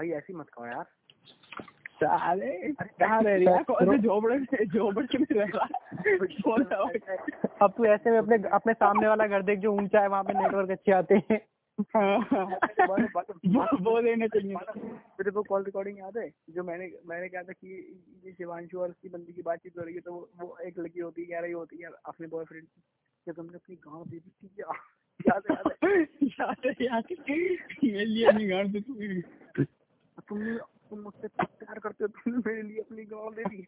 भाई ऐसी मत कहो यार। साले कहाँ रह रही है से झोपड़े में रह रहा सा? अब तू ऐसे में अपने अपने सामने वाला घर देख जो ऊँचा है वहाँ पे नेटवर्क अच्छे आते हैं। वो लेने चाहिए तेरे को कॉल रिकॉर्डिंग याद है? जो मैंने मैंने कहा था कि ये शिवांशु और उसकी बंदी की बातचीत हो रही है तो वो, एक लड़की होती है कह रही होती है अपने बॉयफ्रेंड कि। तुमने अपनी गाँव दे दी थी क्या याद है याद है? याद है मेरे लिए नहीं गाड़ दे तू तुमने तुम मुझसे प्यार करते हो तुमने मेरे लिए अपनी गाँव दे दी।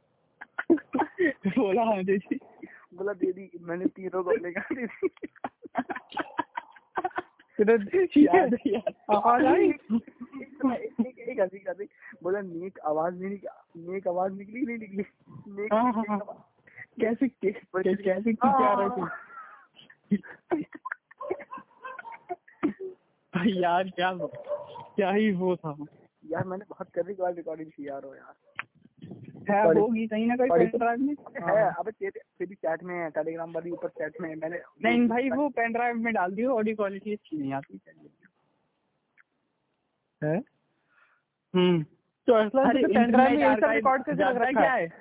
बोला हाँ दीदी बोला दे दी मैंने तीनों को गाँव दे दी है। बोला नेक आवाज़ नहीं निकली नेक आवाज़ निकली नहीं निकली? नेक हाँ, हाँ, हाँ। कैसे कैसे कैसे क्या रहा यार क्या क्या ही वो था। यार मैंने बहुत कभी कभार रिकॉर्डिंग की यार हो यार। है होगी कहीं ना कहीं पेन ड्राइव में? है अबे तेरे तेरी चैट में है टेलीग्राम वाली ऊपर चैट में मैंने नहीं भाई वो पेन ड्राइव में डाल दियो ऑडियो क्वालिटी अच्छी नहीं आती। है? हम्म। तो असला पेन ड्राइव में इंटरनेट रिकॉर्ड करके रख आर्काइव रखा क्या है? है?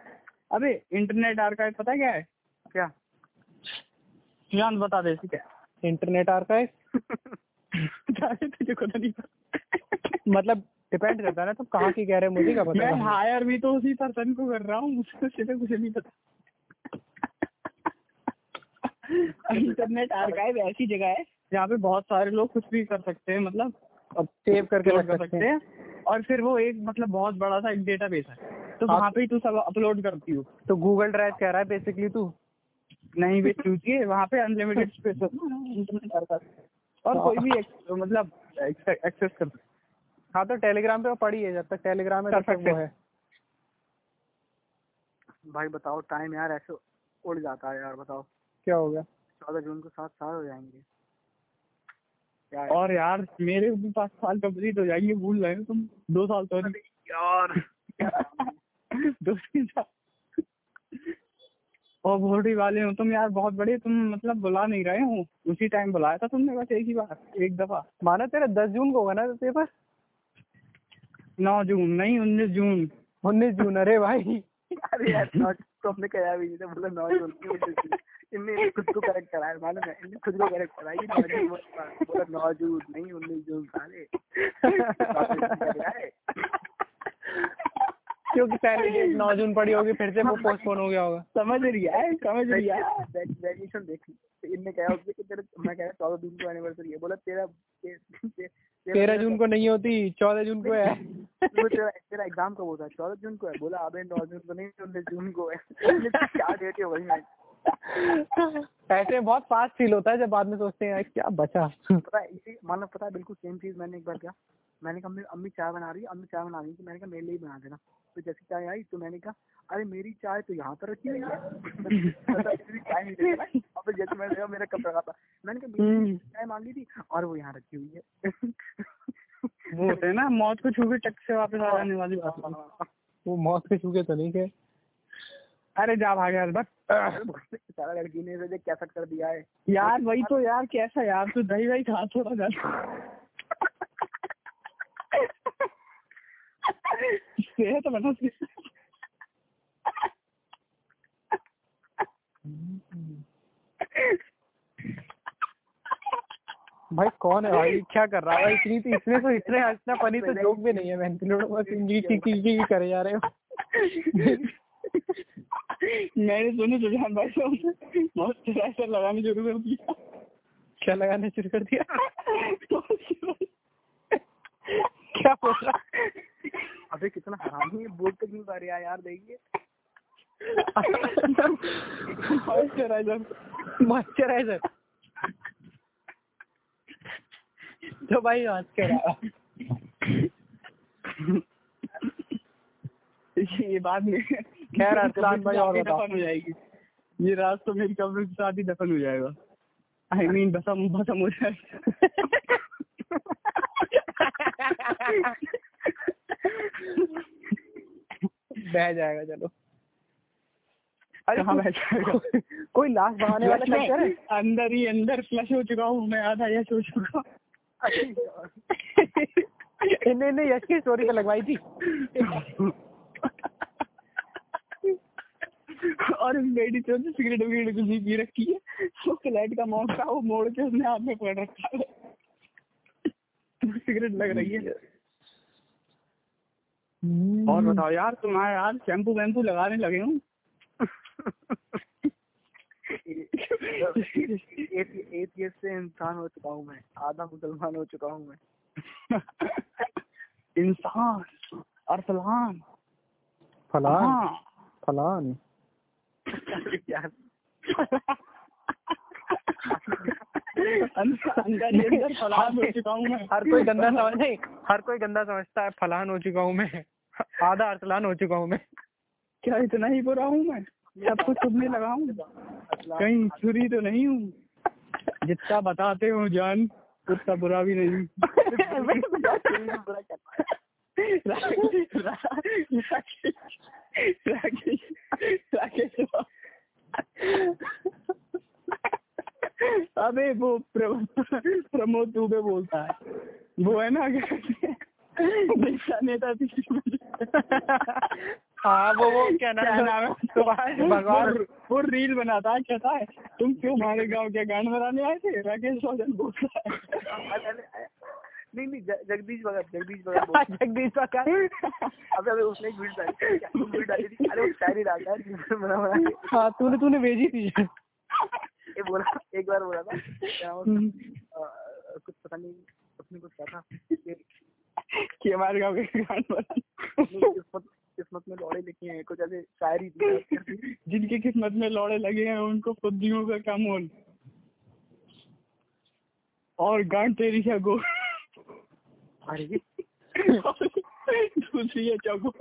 अबे इंटरनेट आर्काइव पता क्या है? क्या? सुशांत बता दे। ठीक है। इंटरनेट आर्काइव तुझे नहीं मतलब डिपेंड करता है ना तुम तो कहाँ की कह रहे हो मुझे क्या पता मैं हायर भी तो उसी पर्सन को कर रहा हूँ मुझको सीधे कुछ नहीं पता। इंटरनेट आर्काइव ऐसी जगह है जहाँ पे बहुत सारे लोग कुछ भी कर सकते हैं मतलब अब सेव करके रख कर सकते हैं। और फिर वो एक मतलब बहुत बड़ा सा एक डेटाबेस है। तो वहाँ पे तू सब अपलोड करती हो। तो गूगल ड्राइव कह रहा है बेसिकली तू? नहीं भी चूतिए वहाँ पे अनलिमिटेड स्पेस है इंटरनेट और कोई भी मतलब एक्सेस कर सकता है। तो टेलीग्राम पे वो पड़ी है जब तक टेलीग्राम में तब तक वो है। भाई बताओ टाइम यार ऐसे उड़ जाता है यार बताओ। क्या हो गया? चौदह जून को सात साल हो जाएँगे। है? और यार मेरे भी पाँच साल कंप्लीट हो जाएँगे भूल रहे हो तुम। दो साल तो यार। दो तीन साल। और भोटी वाले हो तुम यार बहुत बड़े तुम मतलब बुला नहीं रहे हो। उसी टाइम बुलाया था तुमने बस एक ही बार एक दफ़ा। माना तेरा दस जून को होगा ना पेपर? नौ जून नहीं उन्नीस जून। उन्नीस जून अरे भाई। अरे यार तो हमने कहा भी नहीं था बोला नौ जून इनने खुद को करेक्ट कराया मालूम है? इनने खुद को करेक्ट कराया बोला नौ जून नहीं उन्नीस जून साले। क्योंकि पहले डेट नौ जून पड़ी होगी फिर से वो पोस्टपोन हो गया होगा। समझ रही है समझ रही है। ग्रेजुएशन देख। तो इनने कहा उससे कि तेरे मैं कह रहा चौदह जून को एनिवर्सरी है। बोला तेरा ते- ते- तेरा- तेरह जून को नहीं होती चौदह जून को है। तेरा एग्ज़ाम कब होता है? चौदह जून को है? बोला अबे नौ जून को नहीं चौदह जून को है। क्या डेट है वही मैं? ऐसे बहुत फास्ट फील होता है जब बाद में सोचते हैं यार, क्या बचा? पता है इसी मतलब पता है बिल्कुल सेम चीज़ मैंने एक बार किया। मैंने कहा अम्मी अम्मी चाय बना रही है। अम्मी चाय बना रही है मैंने कहा मेरे लिए बना देना। तो जैसी चाय आई तो मैंने कहा अरे मेरी चाय तो यहाँ पर रखी हुई है। चाय नहीं देना अब जैसे मैंने मेरा कप रखा था। मैंने कहा मेरी चाय मांगी थी और वो यहाँ रखी हुई है। वो होते हैं ना मौत को छू के टक से वापस आ जाने वाली बात वो मौत के छूके तो नहीं गए अरे जा भाग यार बस। सारा लड़की ने कैसा कर दिया है। यार वही तो यार कैसा यार तू दही वही खा थोड़ा जा। सेहत बना भाई कौन है भाई? क्या कर रहा है इतनी तो इसमें तो इतने हंसना फनी तो जोक भी नहीं है मैं लोग बस इंगी की की की करे जा रहे हो। मैंने सुनी सुजान भाई से मॉइस्चराइजर लगाने शुरू कर दिया। क्या लगाने शुरू कर दिया? क्या बोल रहा? अबे कितना हरामी है बोल तक नहीं पा रहा यार देखिए। मॉइस्चराइजर मॉइस्चराइजर तो भाई आज क्या रहा ये बाद में खैर, अरसलान भाई और। दफन हो जाएगी। ये रात तो मेरी कब्र के साथ ही दफन हो जाएगा। आई मीन भसम भसम हो जाएगा। बह जाएगा चलो। कहाँ बह जाएगा? कोई लाश बहाने वाला कल्चर है? अंदर ही अंदर फ्लश हो चुका हूँ मैं आधा यश हो चुका इन्हें इन्हें यश की स्टोरी पे लगवाई थी। और मेरी तो सिगरेट विगरेट कुछ नहीं पी रखी है वो फ्लैट का मौका वो मोड़ के उसने हाथ में पकड़ रखा है। सिगरेट लग रही है। और बताओ यार तुम्हारे यार शैम्पू वैम्पू लगाने लगे हूँ? से इंसान हो चुका हूँ मैं आधा मुसलमान हो चुका हूँ मैं। इंसान अरसलान। फलान फलान। यार। हर कोई गंदा समझ नहीं हर कोई गंदा समझता है फलान हो चुका हूँ मैं आधा अरसलान हो चुका हूँ मैं क्या इतना ही बुरा हूँ मैं सब कुछ खुद में लगा हूँ कहीं छुरी तो नहीं हूँ जितना बताते हो जान उतना बुरा भी नहीं राकेश राकेश अबे वो प्र- प्रमोद दुबे बोलता है। वो है ना दिशा नेता हाँ वो वो क्या नाम है? है? भगवान वो- रील बनाता है कहता है तुम क्यों हमारे गाँव के गांड बनाने आए थे? राकेश रोशन बोलता है। नहीं नहीं जगदीश भगत जगदीश भगत जगदीश क्या अबे अबे उसने एक वीडियो डाली थी। वीडियो डाली थी? अरे वो शायरी डालता है हाँ तूने तूने भेजी थी। ये बोला एक बार बोला था क्या वो, कुछ पता नहीं उसने कुछ कहा था कि हमारे गाँव के बनाने नहीं, किस्मत किस्मत में लौड़े लिखे हैं कुछ ऐसे शायरी जिनकी किस्मत में लौड़े लगे हैं उनको फुद्दियों का क्या मोल और गांड तेरी है गो। अरे। दूसरी है चौको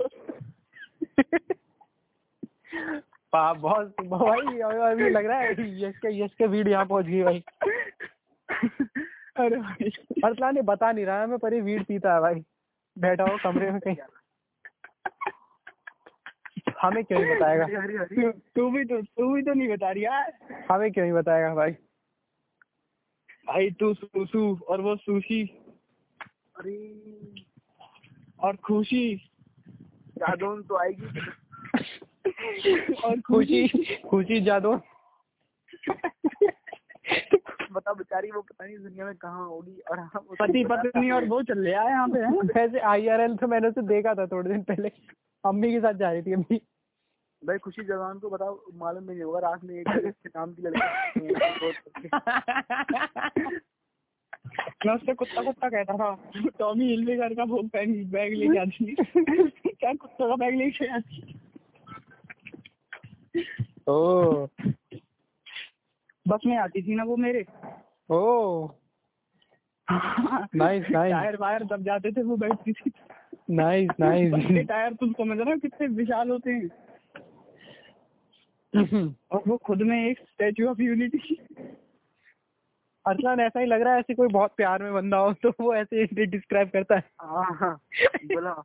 बहुत भाई अभी लग रहा है यश के यश के वीड यहाँ पहुँच गई भाई। अरे भाई। ये बता नहीं रहा है मैं पर ये वीड पीता है भाई। बैठा हो कमरे में कहीं। हमें क्यों नहीं बताएगा? तू तू भी तो तू भी तो नहीं बता रही यार। हमें क्यों नहीं बताएगा भाई? भाई तू सुसु और वो सुशी। अरे। और खुशी। यादों तो आएगी। और खुशी। खुशी जादू बता बेचारी वो पता नहीं दुनिया में कहाँ होगी और हम पति पत्नी और वो चल रहा है यहाँ पे? वैसे आईआरएल तो मैंने उसे देखा था थोड़े दिन पहले। अम्मी के साथ जा रही थी अम्मी। भाई खुशी जवान को बताओ मालूम नहीं होगा रात में एक के नाम की लड़की मैं उससे कुत्ता कुत्ता कहता था टॉमी हिलवेगर का वो बैग बैग लेके आती क्या कुत्ता का बैग लेके आती ओ। बस में आती थी ना वो मेरे। ओ। नाइस नाइस टायर वायर दब जाते थे वो बैठती थी। नाइस नाइस टायर तुम समझ रहे हो कितने विशाल होते हैं। और वो खुद में एक स्टेचू ऑफ़ यूनिटी अरसलान ऐसा ही लग रहा है ऐसे कोई बहुत प्यार में बंदा हो तो वो ऐसे डिस्क्राइब करता है हाँ। बोला।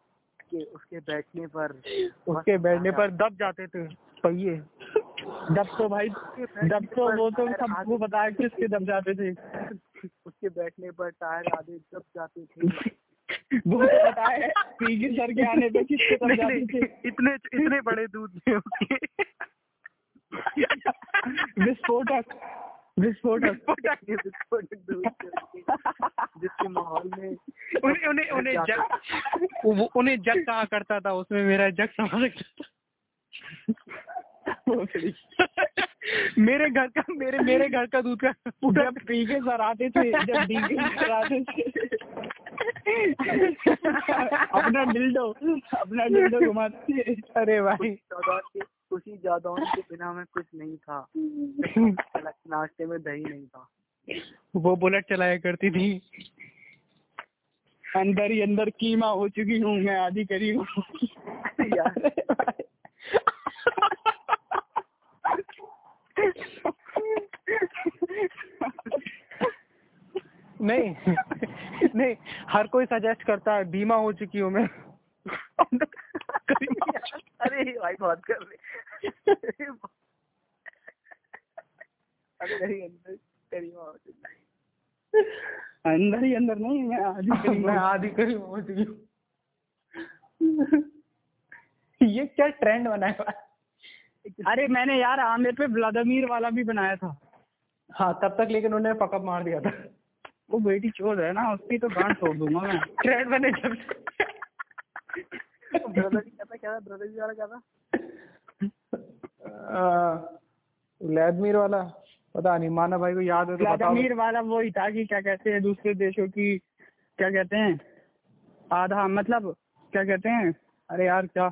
कि उसके बैठने पर। उसके बैठने पर दब जाते थे पहिए। जब तो भाई जब तो वो तो सबको बताया किसके दब जाते थे। उसके बैठने पर टायर आधे दब जाते थे। वो तो बताया पीगी सर के आने पे किसके दब जाते थे। इतने इतने बड़े दूध में विस्फोटक। विस्फोटक। जिसके माहौल में उन्हें उन्हें उन्हें जग उन्हें जग कहा करता था उसमें मेरा जग समा था। मेरे घर का मेरे मेरे घर का दूध का पूरा जब पीके सर आते थे जब डीके सर आते थे। अपना डिल्डो अपना डिल्डो घुमाते थे। अरे भाई। खुशी जादौन के बिना मैं कुछ नहीं था। नाश्ते में दही नहीं था। वो बुलेट चलाया करती थी। अंदर ही अंदर कीमा हो चुकी हूँ मैं आधी करी हूँ। यार। नहीं नहीं हर कोई सजेस्ट करता है बीमा हो चुकी हूँ मैं। अरे भाई बहुत कर अरे अंदर हो चुकी अंदर ही अंदर नहीं मैं आधी करीब मैं आधी करीब पहुँच गई हूँ। ये क्या ट्रेंड बना है अरे मैंने यार आमिर पे व्लादिमीर वाला भी बनाया था। हाँ तब तक लेकिन उन्होंने पकअप मार दिया था। वो बेटी चोर है ना उसकी तो गांड तोड़ दूँगा मैं। ट्रेंड बने जब ब्रदर क्या था क्या था ब्रदर जी वाला क्या था? व्लादिमीर वाला? पता नहीं माना भाई को याद है तो व्लादिमीर वाला वो ही था कि क्या कहते हैं दूसरे देशों की क्या कहते हैं आधा मतलब क्या कहते हैं अरे यार क्या?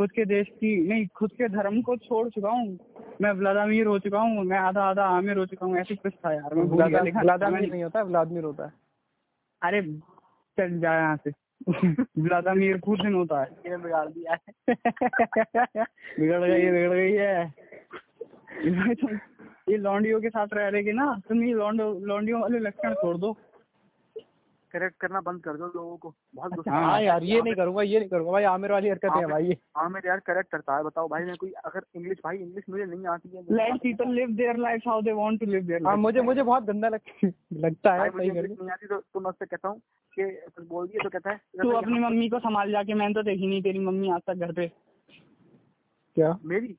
खुद के देश की नहीं खुद के धर्म को छोड़ चुका हूँ। मैं व्लादिमीर हो चुका हूँ मैं आधा आधा आमिर हो चुका हूँ ऐसे कुछ था यार मैं व्लादिमीर। नहीं होता व्लादिमीर होता है। अरे चल जा यहाँ से। व्लादिमीर पुतिन होता है। बिगाड़ दिया है। बिगड़ गई है बिगड़ गई है। ये लौंडियों के साथ रह रहे ना तुम ये लौंडो लौंडियों वाले लक्षण छोड़ दो। करेक्ट करना बंद कर दो लोगों को। बहुत गुस्सा हाँ यार ये नहीं करूँगा ये नहीं करूँगा भाई आमिर वाली हरकत है भाई। हाँ यार करेक्ट करता है बताओ भाई मैं कोई अगर इंग्लिश भाई इंग्लिश मुझे नहीं आती है let people live their life how they want to live their हाँ मुझे मुझे बहुत गंदा लगता है सही करके। नहीं आती तो तो मैं उससे कहता हूँ कि कुछ बोल दिए तो कहता है तू अपनी मम्मी को संभाल जाके मैंने तो देखी नहीं तेरी मम्मी आज तक घर पे। क्या? मेरी?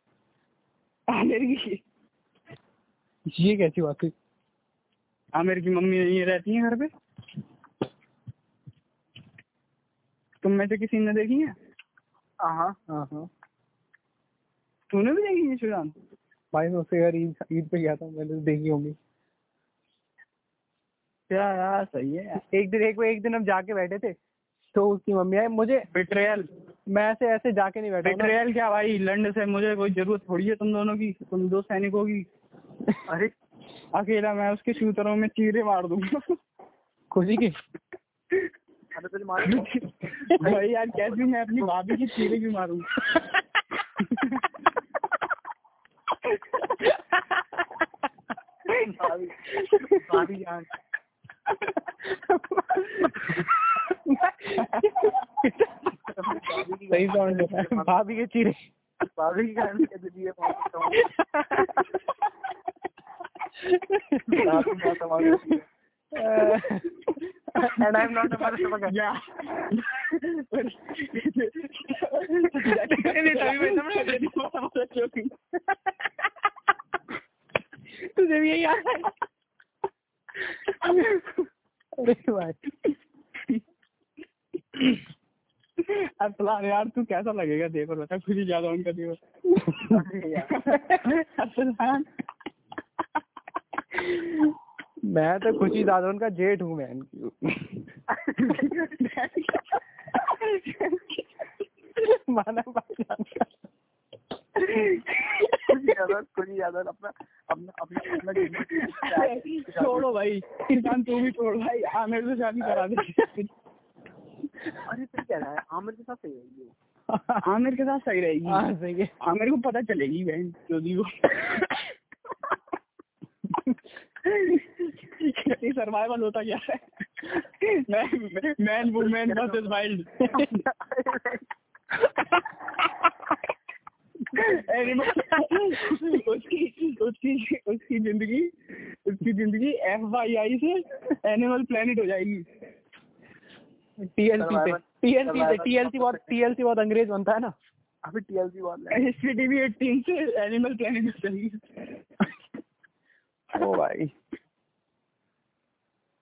मेरी। की ये कैसी बात हुई? आमिर की मम्मी नहीं रहती है घर पे तुम में से किसी ने देखी है? हाँ हाँ हाँ। तूने भी देखी है सुजान भाई मैं उसके घर ईद ईद पे गया था मैंने तो देखी होंगी। क्या यार सही है यार। एक दिन एक एक दिन हम जाके बैठे थे तो उसकी मम्मी आई मुझे बिट्रेयल मैं ऐसे ऐसे जाके नहीं बैठा बिट्रेयल क्या भाई? लंड से मुझे कोई ज़रूरत थोड़ी है तुम दोनों की तुम दो सैनिकों की। अरे। अकेला मैं उसके शूतरों में चीरे मार दूँगा। खुशी की? अरे है? भाई यार कैसे मैं अपनी भाभी की चीरे भी भाभी। भाभी जान। सही साउंड भाभी के चीरे। भाभी की जान कैसे दिए पहुँचता हूँ? है। समझ गया थी, वो समझ joking। तुझे भी यही आता है अरे भाई अरसलान यार तू कैसा लगेगा देखो बता खुशी ज़्यादा उनका यार अरसलान मैं तो खुशी दादा उनका जेठ हूँ माना अपना अपना छोड़ो भाई किसान तू भी छोड़ भाई आमिर से शादी करा दे अरे क्या रहा है आमिर के साथ सही है ये आमिर के साथ सही रहेगी हाँ है आमिर को पता चलेगी बहन चोदी को ये सर्वाइवल होता क्या है? मैन वुमेन वर्सेस वाइल्ड उसकी उसकी उसकी ज़िंदगी उसकी ज़िंदगी एफ़ वाई आई से एनिमल प्लेनेट हो जाएगी। टीएलसी पे। टीएलसी पे टीएलसी बहुत टीएलसी बहुत अंग्रेज़ बनता है ना? अभी टीएलसी बहुत हिस्ट्री टीवी एटीन से एनिमल प्लेनेट हो जाएगी ओ भाई।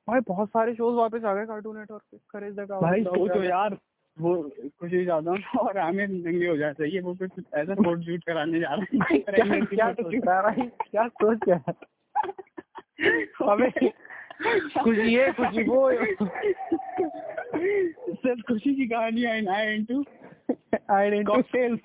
भाई बहुत सारे शोज़ वापस आ गए कार्टून नेटवर्क पे। करेज द भाई सोचो यार वो कुछ ही ज़्यादा और आमिर नंगे हो जाते ये वो कुछ ऐसा फ़ोटो शूट कराने जा रहे हैं। क्या क्या सोच रहा है क्या सोच क्या है? हमें कुछ ये कुछ वो। सिर्फ़ खुशी की कहानी आई आई इनटू आई डेंट कॉकटेल्स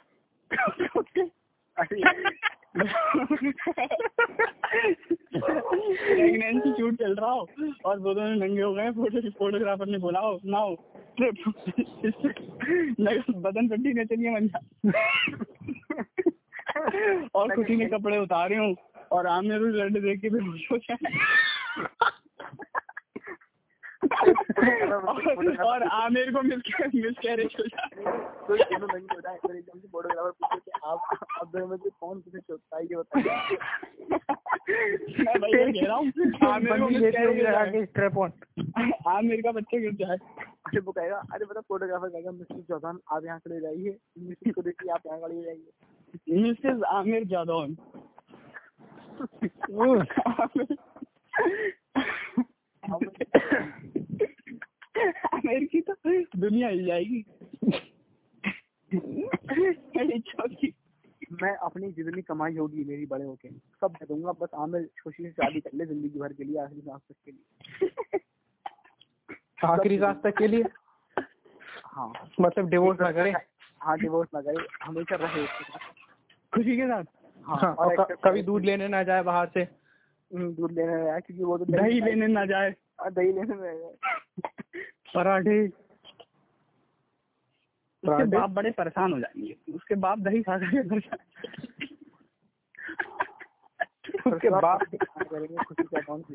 प्रेगनेंसी शूट चल रहा हो। और वो दोनों नंगे हो गए फ़ोटो फोटोग्राफर ने बोला हो नाउ बदन पट्टी ने चलिए और खुशी ने कपड़े उतारे हूँ। और आमिर उस लड़के देख के बेहोश हो जाए और- और आमिर को मिस मिस कैरेज हो जाए। कोई दोनों नंगे हो। जाए एकदम से फोटोग्राफर पूछे कि आप आप दोनों में से कौन किसे चोटता है ये बताइए। मैं भैया कह रहा हूँ हाँ को होगी हो लगा जाए के स्ट्रेप ऑन आमिर का बच्चा गिर जाए अरे वो कहेगा अरे मतलब फोटोग्राफर कहेगा मिस्टर आप यहाँ खड़े रहिए मिस्टर को देखिए आप यहाँ खड़े रहिए मिसेस आमिर जादौन आमिर की तो दुनिया हिल जाएगी। मैं अपनी जितनी कमाई होगी मेरी बड़े होके। सब दे दूँगा बस आमिर खुशी से शादी कर ले ज़िंदगी भर के लिए आखिरी सांस तक के लिए। आखिरी सांस तक के लिए? हाँ। मतलब डिवोर्स ना करे? हाँ डिवोर्स ना करे हमेशा रहे खुशी के साथ? हाँ, और क- कभी दूध लेने ना जाए बाहर से? हम्म, दूध लेने में आया क्योंकि वो तो दही लेने ना जाए। हाँ, दही लेने में आया। पराठे। उसके बाप बड़े परेशान हो जाएँगे। उसके बाप दही खा करके घर जाए उसके बाप करेंगे खुशी का कौन सी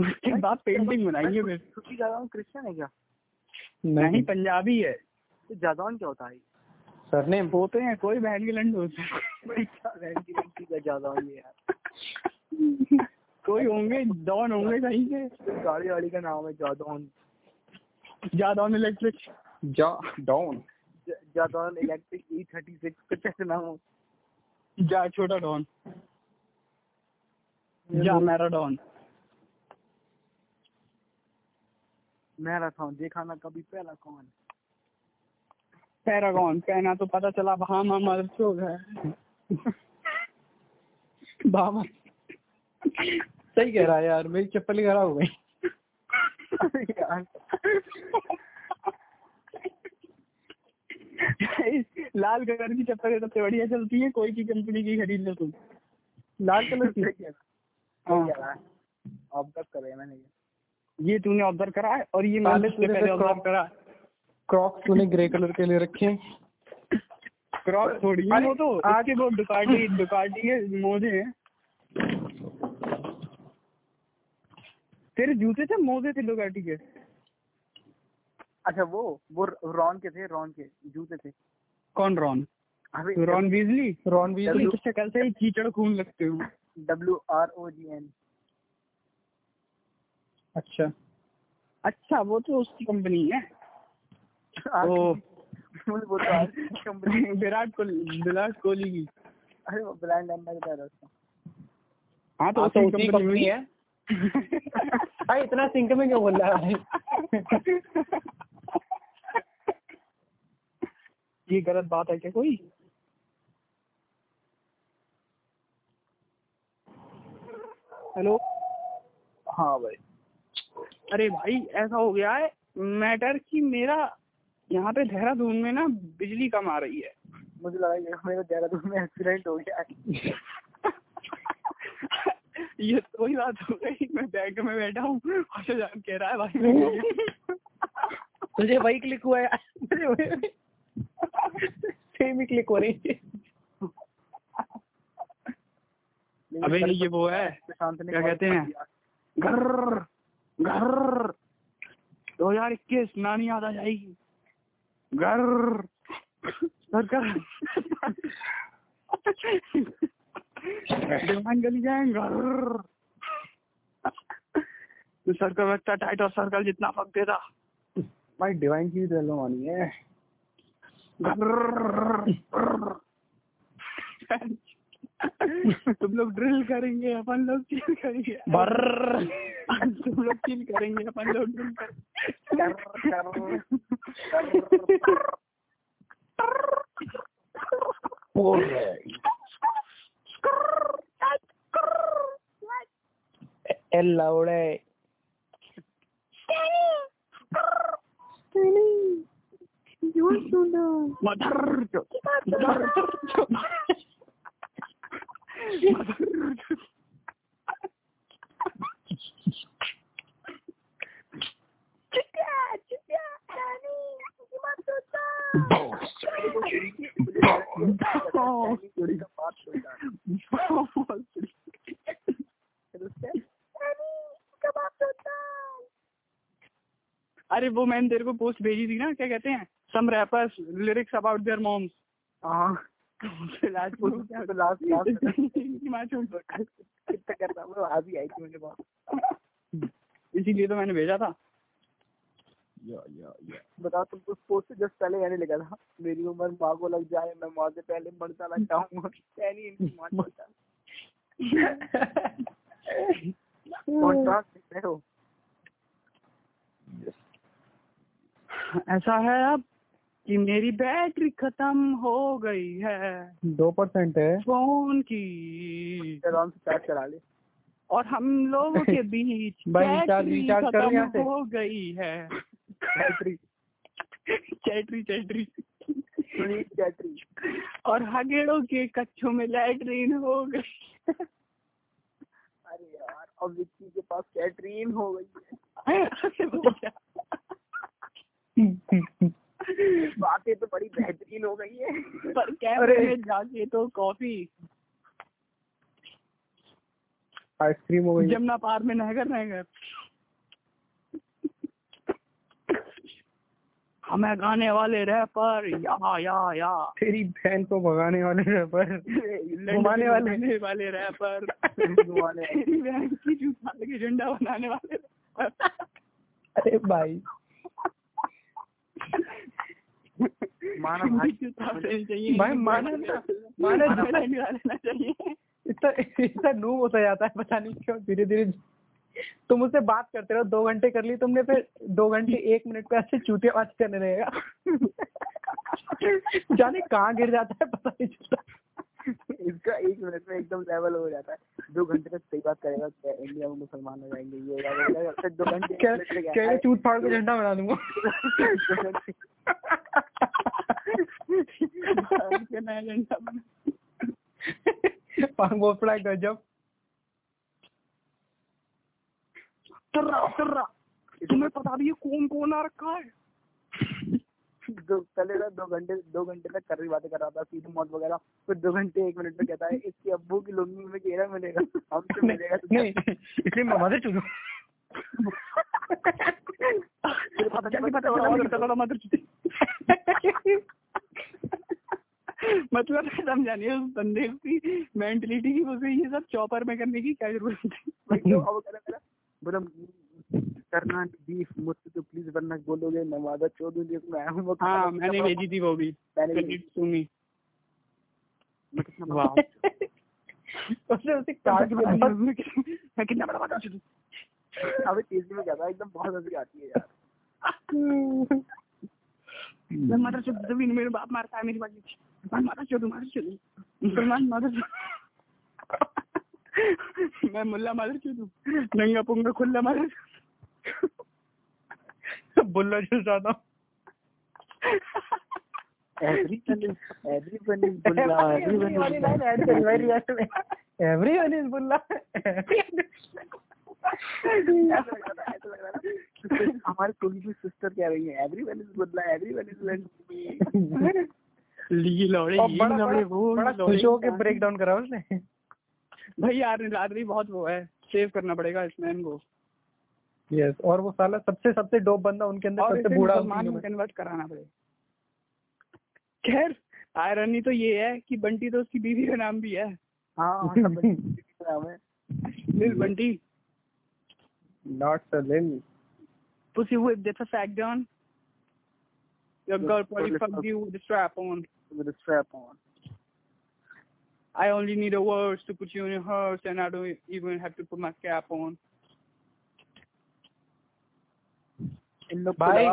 उसके बाप पेंटिंग बनाएँगे फिर। खुशी ज़्यादा क्रिश्चियन है क्या? नहीं। पंजाबी है। तो जादौन क्या होता है? सरनेम। होते हैं कोई बहन की लंड होते हैं। बड़ी क्या बहन की लड़की का जादौन ये यार। कोई होंगे डॉन होंगे कहीं के गाड़ी वाड़ी का नाम है जादौन जादौन इलेक्ट्रिक जा डाउन ज- Jadaun electric E thirty six कुछ ऐसे नाम हो। जा छोटा डॉन। जा मैराडॉन। मैराथन देखा ना कभी पहला कौन? पैरागॉन पहना तो पता चला वहाँ मर्द चोग है। बाबा सही कह रहा है यार मेरी चप्पल ही खराब हो गई। लाल कलर की चप्पल सबसे बढ़िया चलती है कोई की कंपनी की खरीद लो तुम। लाल कलर की? हाँ। है। मैंने ये। तूने ऑब्ज़र्व करा है और ये मैंने उससे पहले ऑब्ज़र्व करा क्रॉक्स तूने ग्रे कलर के लिए रखे हैं। क्रॉप थोड़ी। है वो तो इसके वो दुकाटी दुकाटी के मोजे हैं। तेरे जूते थे मोजे थे दुकाटी के? अच्छा वो वो रॉन के थे रॉन के जूते थे। कौन रॉन रॉन बीजली रॉन तुम तो शक्ल से ही कीचड़ खून लगते हो। W R O G N अच्छा। अच्छा वो तो उसकी कंपनी है। वो वो तो कंपनी विराट कोहली विराट कोहली की। अरे वो ब्रांड एम्बेसडर है उसका हाँ तो हाँ तो उसी उसी कंपनी कंपनी है। भाई इतना सिंक में क्यों बोल रहा है ये गलत बात है क्या कोई? हेलो हाँ भाई। अरे भाई ऐसा हो गया है मैटर कि मेरा यहाँ पे देहरादून में ना बिजली कम आ रही है। मुझे लगा मेरा देहरादून में एक्सीडेंट हो गया। है ये तो वही बात हो गई मैं बैंक में बैठा हूँ और शजान कह रहा है भाई हो। तुझे वही क्लिक हुआ है। सेम ही क्लिक हो रही है। अबे नहीं ये वो है क्या कहते हैं? घर घर। दो हज़ार इक्कीस नानी याद आ जाएगी। घर। सरकार गली जाए घर। सर्कल रखता टाइट और सर्कल जितना फक देता। भाई डिवाइन की भी आनी है। तुम लोग ड्रिल करेंगे अपन लोग चिल करेंगे। बर्र तुम लोग चिल करेंगे अपन लोग ड्रिल करेंगे। कर, कर। एल्लाउड़े मदर जो मदर जो मदर जो चोरी का बात कोई ना। फिर उससे अरे वो मैंने तेरे को पोस्ट भेजी थी ना, क्या कहते हैं? Some rappers lyrics about their moms last तो लास्ट लास्ट इनकी माँ छोड़ कितना कर रहा हँसी आई थी मुझे बहुत इसीलिए तो मैंने भेजा था। बताओ तुमको पोस्ट से जस्ट पहले मैंने लिखा था। मेरी उम्र माँ को लग जाए मैं माँ से पहले मर जाना चाहूँगा यानी इनकी माँ कॉन्ट्रास्ट हो। ऐसा है अब कि मेरी बैटरी खत्म हो गई है। दो परसेंट है। फ़ोन की। आराम से चार्ज करा ले। और हम लोगों के बीच बैटरी रिचार्ज करो यहाँ खत्म हो गई है। बैटरी। चैटरी चैटरी। बैटरी और हगेड़ों के कच्छों में लैटरीन हो गई अरे यार अब विक्की के पास कैटरीन हो गई है। बातें तो बड़ी बेहतरीन हो गई है। पर कैफ़े में जाके तो कॉफ़ी आइसक्रीम हो गई। जमुना पार में नहगर नहगर। हमें गाने वाले रैपर या या या। तेरी बहन को भगाने वाले रैपर घुमाने वाले। वाले रैपर घुमाने तेरी बहन की जूता के झंडा बनाने वाले अरे भाई। माना भाई पहनना चाहिए भाई माना माना माना जूता- लेना चाहिए। इतना इतना नूब होता जाता है पता नहीं क्यों धीरे धीरे तुम उससे बात करते रहो दो घंटे कर ली तुमने फिर दो घंटे एक मिनट पे ऐसे चूतिया बात करने रहेगा जाने कहाँ गिर जाता है पता नहीं चलता। इसका एक मिनट में एकदम लेवल हो जाता है। दो घंटे तक सही बात करेगा क्या इंडिया में मुसलमान हो जाएँगे ये दो घंटे चूत फाड़ के झंडा बना दूँगा। दो घंटे- भारत का नया झंडा बना। वो पड़ा गजब टर्रा टर्रा तुम्हें पता भी है कौन कौन आ रखा है दो पहले ना दो घंटे दो घंटे तक कर रही बातें कर रहा था सीधे मौत वगैरह फिर दो घंटे एक मिनट में कहता है इसके अब्बू की लुंगी में घेरा मिलेगा हमसे मिलेगा तो नहीं इसलिए मैं मदर हूँ। फिर पता चला पता मतलब समझानी उस बंदे की मेंटलिटी की उसे ये सब चॉपर में करने की क्या ज़रूरत थी बोला करना बीफ मुझसे तो प्लीज़ वरना बोलोगे नवाजा चौधरी मैं आया हूँ मैं हाँ मैंने भेजी थी वो भी मी मैं वाह। उसने उसे काट के बहुत मैं कितना बड़ा बता चुकी अबे तेज़ी में क्या एकदम बहुत हँसी आती है यार। मैं चुद ज़मीन मेरे बाप मारता है मेरी बाकी मैं मदर चुद मुसलमान चुद मैं मुल्ला चुद हूँ नंगा पुंगा खुल्ला मदर बुल्ला जो ज़्यादा एवरीवन इज़ एवरीवन इज़ बुल्ला वाली एवरीवन लाइन ऐड करी भाई रिएक्ट में एवरीवन इज़ बुल्ला हमारे सिस्टर कह रही है एवरीवन इज़ बुल्ला एवरीवन इज़ लेट ली लौड़े ये लौड़े वो बड़ा खुश होके ब्रेक डाउन करा उसने। भाई यार रात्रि बहुत वो है। सेव करना पड़ेगा इस मैन को। यस और वो साला सबसे सबसे डोप बंदा उनके अंदर सबसे बूढ़ा मुसलमान तीनों में में। कन्वर्ट कराना पड़ेगा खैर आयरनी तो ये है कि बंटी तो उसकी बीवी का नाम भी है। हाँ नाम है। लिल Bunty Not so little. pussy whip that's a fact John your girl probably fucked you with strap on with a strap on. I only need a words to put you in your hearse and I don't even have to put my cap on. भाई,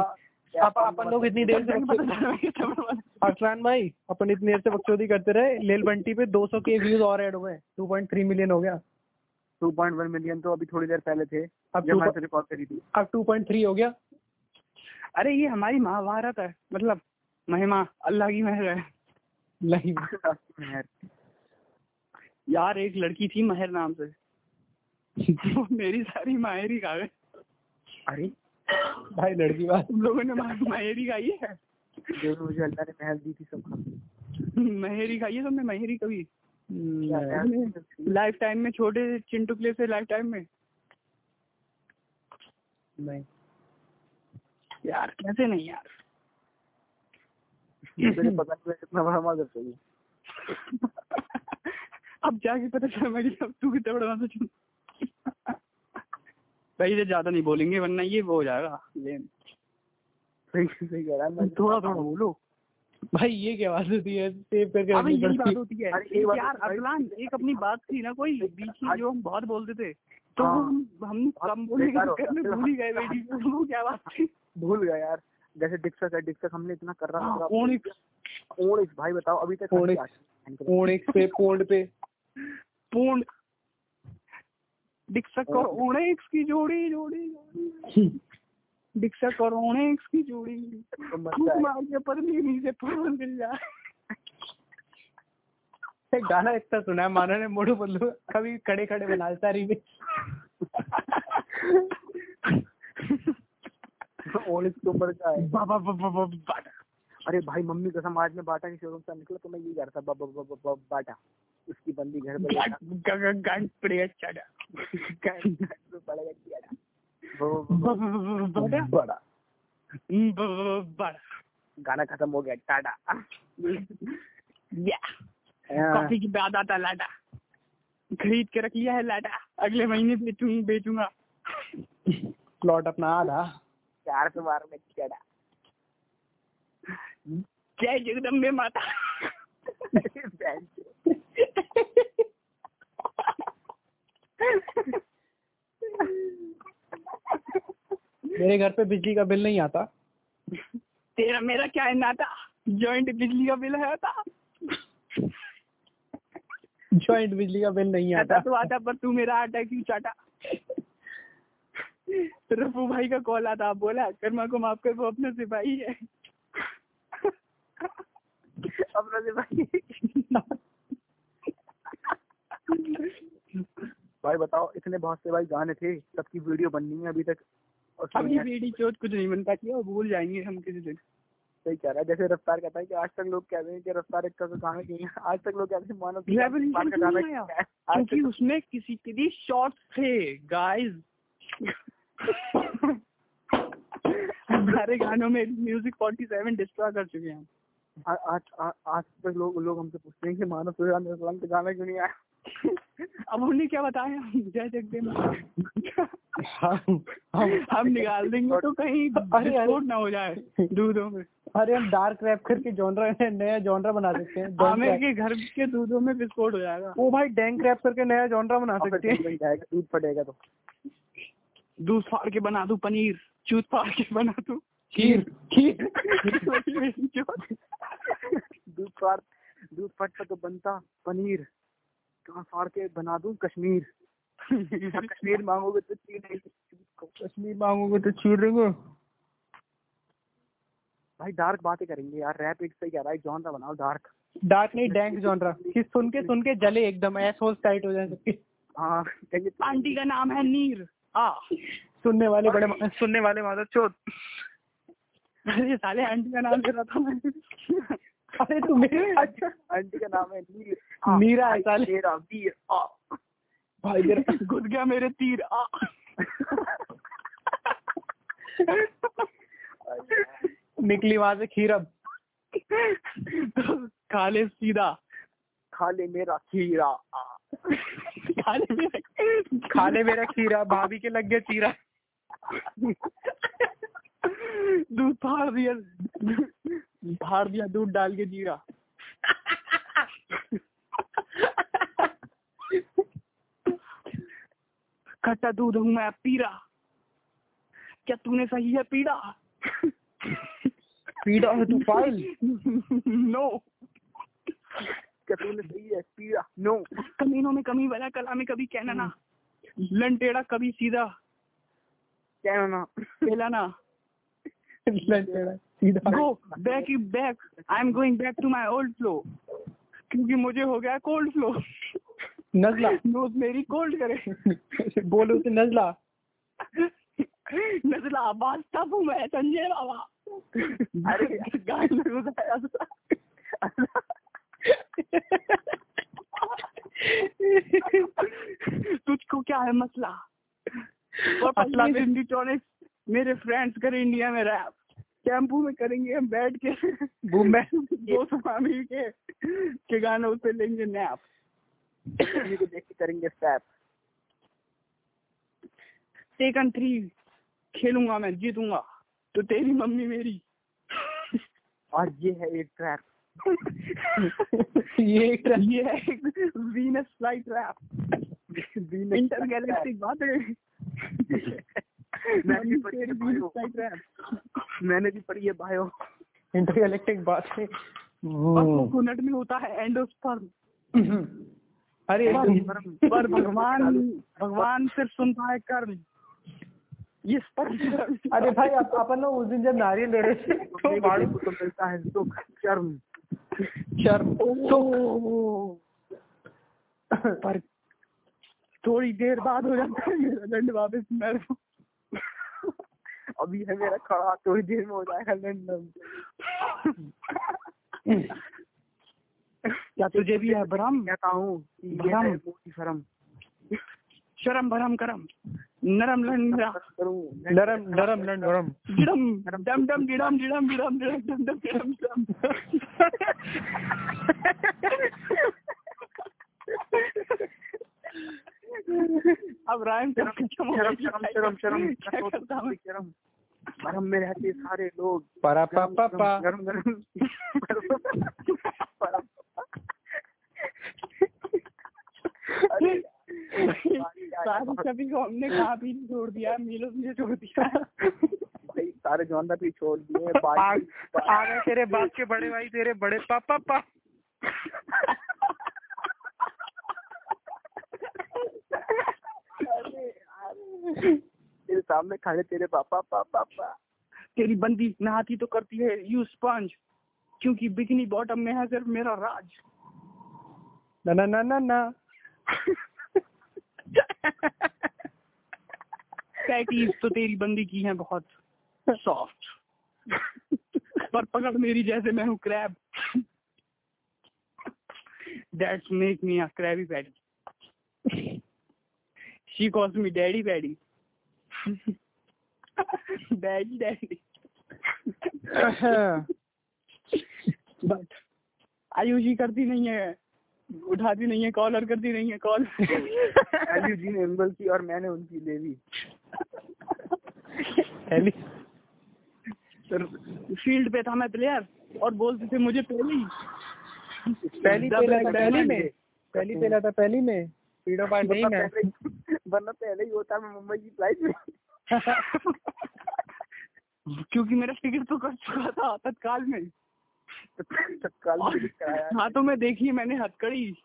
आप अपन लोग इतनी देर से अरसलान भाई अपन इतनी देर से बकचोदी करते रहे लेल बंटी पे 200 के व्यूज़ और ऐड हुए 2.3 मिलियन हो गया। 2.1 मिलियन तो अभी थोड़ी देर पहले थे अब जब मैंने रिकॉर्ड करी थी। अब 2.3 हो गया। अरे ये हमारी महाभारत है मतलब महिमा अल्लाह की महर है। महर। यार एक लड़की थी महर नाम से। वो मेरी सारी माहेरी खा गए अरे भाई लड़की बात। तुम लोगों ने माहेरी खाई है। जो मुझे अल्लाह ने महल दी थी सब महेरी खाई है तुमने महेरी कभी? लाइफ टाइम में छोटे चिंटू प्ले से लाइफ टाइम में। नहीं। यार कैसे नहीं यार? मेरे पता नहीं कितना बड़ा मदर चाहिए अब जाके पता चला मैं अब तू कितना बड़ा तो चुन भाई ये ज़्यादा नहीं बोलेंगे वरना ये वो हो जाएगा ये। सही सही कह रहा है थोड़ा थोड़ा बोलो। भाई ये क्या बात होती है? सेव करके अबे यही बात होती है। यार अगलान एक अपनी बात थी ना कोई बीच में जो हम बहुत बोलते थे। तो हाँ। हम हम कम गया। भूल ही गए बेटी। वो क्या बात थी? भूल गया यार। जैसे डिक्सक है डिक्सक हमने इतना कर रहा हाँ, था ओनिक्स। ओनिक्स भाई बताओ अभी तक ओनिक्स। पे पोंड पे। पूर्ण डिक्सक और ओनेक्स की जोड़ी जोड़ी डिक्सक और ओनेक्स की जोड़ी। तो मज़ा है मार के पत्नी नीचे परवन मिल जाए। एक गाना इतना सुना है मानो ने मोड़ू बल्लू कभी खड़े खड़े बना सारी में। ओनिक्स के ऊपर का है बाबा बाबा बाबा अरे भाई मम्मी कसम आज मैं बाटा के शोरूम से निकला तो मैं ये कर था बाबा बाबा बाटा उसकी बंदी घर पर लेटा गांड पड़ेगा चाटा पड़ेगा बड़ा गाना खत्म हो गया टाटा या कॉफ़ी की बाद आता लाटा खरीद के रख लिया है लाटा अगले महीने बेचूँगा बेचूँगा प्लॉट अपना आधा चार सौ बार में चढ़ा जय जगदम्बे माता। मेरे घर पे बिजली का बिल नहीं आता। तेरा मेरा क्या है नाता? जॉइंट बिजली का बिल है था जॉइंट बिजली का बिल नहीं आता। आता तो आता पर तू मेरा आटा क्यों चाटा? रफू भाई का कॉल आता आप बोला कर्मा को माफ़ कर वो अपना सिपाही है। अपना से भाई बताओ इतने बहुत से भाई गाने थे सबकी वीडियो बननी है अभी तक? और अब सुनिए, चोट कुछ नहीं बन पाती है और भूल जाएँगे हम किसी दिन। सही कह रहा है जैसे रफ्तार कहता है कि आज तक लोग कहते हैं कि रफ्तार एक का गाना नहीं आज तक लोग कहते हैं मानव क्योंकि उसमें किसी के लिए शॉर्ट्स थे गाइस हमारे गानों में म्यूज़िक 47 डिस्ट्रॉय कर चुके हैं आज आज तक लोग लोग हमसे पूछते हैं कि मानव सूर्य का गाना क्यों नहीं आया? अब उन्हें क्या बताया जय जगदेव हम हम। हम निकाल देंगे तो कहीं अरे, अरे। विस्फोट ना हो जाए दूधों में। अरे हम डार्क रैप करके जॉनरा नया जॉनरा बना सकते हैं। आमिर के घर के दूधों में विस्फोट हो जाएगा। वो भाई डैंक रैप करके नया जॉनरा बना सकते हैं। दूध बन जाएगा दूध फटेगा तो। दूध फाड़ के बना दू पनीर चूत फाड़ के बना दूँ। खीर खीर। दूध फाड़ दूध फट तो बनता पनीर। कहाँ फाड़ के बना दू? कश्मीर। कश्मीर मांगोगे तो नहीं। कश्मीर मांगोगे तो छीर देंगे भाई डार्क बातें करेंगे यार। रैप एक सही कह रहा है जॉनरा बनाओ डार्क। डार्क नहीं डैंक जॉनरा कि सुन के सुन के जले एकदम एस होल टाइट हो जाए सबके। हाँ कहिए आंटी का नाम है नीर। आ सुनने वाले बड़े सुनने वाले माता चोत अरे साले आंटी का नाम ले रहा था मैं अरे तू मेरे अच्छा आंटी का नाम है नीर मीरा है साले। तेरा वीर आ भाई तेरा घुस गया मेरे तीर। आ निकली वहाँ से खीर अब। खा ले सीधा। खा ले मेरा खीरा। आ खा ले मेरा खा ले मेरा खीरा भाभी के लग गया चीरा। दूध फाड़ दिया फाड़ दिया दूध डाल के जीरा। खट्टा दूध हूँ मैं पीरा। क्या तूने सही है पीड़ा? पीड़ा है तू फ़ाइल। नो क्या तूने सही है? पीड़ा नो कमीनों में कमी वाला कला में कभी कहना ना। लंटेड़ा कभी सीधा। क्या ना। कहलाना सीधा। Go back you back I am going back to my old flow क्योंकि मुझे हो गया कोल्ड फ्लो नजला। नोज़ मेरी कोल्ड करे। बोलो उसे नजला। नजला आवाज़ तब हूँ मैं संजय बाबा। अरे गाय में। तुझको क्या है मसला? और असला में- इलेक्ट्रॉनिक्स मेरे फ्रेंड्स करे इंडिया में रैप कैंपू में करेंगे हम बैठ के। दो सौ मिल के के गानों पे लेंगे नैप को देख के करेंगे स्टैप टेकन थ्री खेलूँगा मैं जीतूँगा। तो तेरी मम्मी मेरी। और ये है एक ट्रैप ये एक ट्रैप ये है एक Venus flight rap intergalactic बात है मैंने भी पढ़ी है बायो मैंने भी पढ़ी है बायो इंटरगैलेक्टिक बात है। और कोकोनट में होता है एंडोस्पर्म अरे पर, पर भगवान भगवान सिर्फ़ सुनता है कर्म। ये अरे भाई आप अपन लोग उस दिन जब नारियल ले रहे थे तो देखो बाड़ू देखो तो मिलता है सुख तो पर थोड़ी देर बाद हो जाता है मेरा दंड वापस मेरे को। अभी है मेरा खड़ा थोड़ी देर में हो जाएगा लंदन क्या तुझे भी है भ्रम? कहता हूँ भ्रम। शर्म भरम करम। नरम लंडा नरम नरम नरम नरम डिडम डम डम डिडम डिडम डिडम डिडम डम डम डिडम डिडम अब राइम शर्म शर्म शर्म शर्म शर्म हूँ शर्म शर्म में रहते सारे लोग परा पा पा पा गरम गरम सारे सभी को हमने कहा भी छोड़ दिया मीलो ने छोड़ दिया। सारे जॉनदा भी छोड़ दिए आ गए तेरे बाप के बड़े भाई तेरे बड़े पापा पा तेरे सामने खड़े तेरे पापा पापा पापा तेरी बंदी नहाती तो करती है यू स्पंज क्योंकि बिकनी बॉटम में है सिर्फ़ मेरा राज। ना ना ना ना ना। पैटीज तो तेरी बंदी की है बहुत सॉफ्ट पर पकड़ मेरी जैसे मैं हूँ crab that's make me a crabby patty she calls me daddy paddy daddy daddy but Ayushi करती नहीं है। उठाती नहीं है कॉलर करती नहीं है कॉल एलयू जी ने एंगल की और मैंने उनकी ले ली. फ़ील्ड पे था मैं प्लेयर और बोलते थे मुझे पहले. ही पहली पहली में. पहली पहला था पहली में. पीडो पार्ट नहीं पहले वरना पहले ही होता मैं मुंबई की फ़्लाइट में. क्योंकि मेरा टिकट तो कट चुका था तत्काल में. तत्काल तो में देखी मैंने हथकड़ी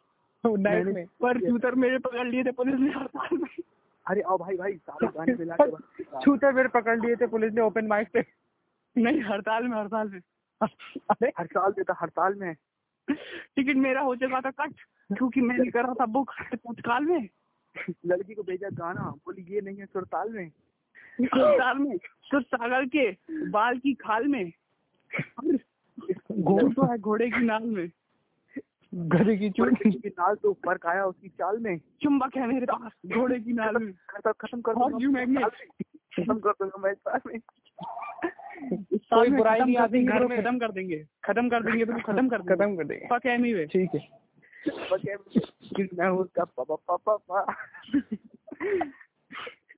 नाइट में। पर शूटर मेरे पकड़ लिए थे पुलिस ने हड़ताल में। अरे आओ भाई भाई सारे गाने मिला के बस। छूते मेरे पकड़ लिए थे पुलिस ने ओपन माइक पे। नहीं हड़ताल में हड़ताल में। अरे हड़ताल देता हड़ताल में। टिकट मेरा हो चुका था कट क्योंकि मैंने रहा था बुक तत्काल में। लड़की को भेजा गाना बोली ये नहीं है सुरताल में। सुरताल में सुर सागर के बाल की खाल में। घोड़ तो है घोड़े की नाल में। गधे की चूट की नाल तो फ़र्क आया उसकी चाल में। चुंबक है मेरे पास घोड़े की नाल में। खत्म खत्म कर. खत्म कर दूँगा मैं साल में। कोई बुराई नहीं आती घर तो में। खत्म कर देंगे। खत्म कर देंगे तो खत्म कर खत्म कर देंगे। फक एनीवे ठीक है। मैं उसका पापा पापा पापा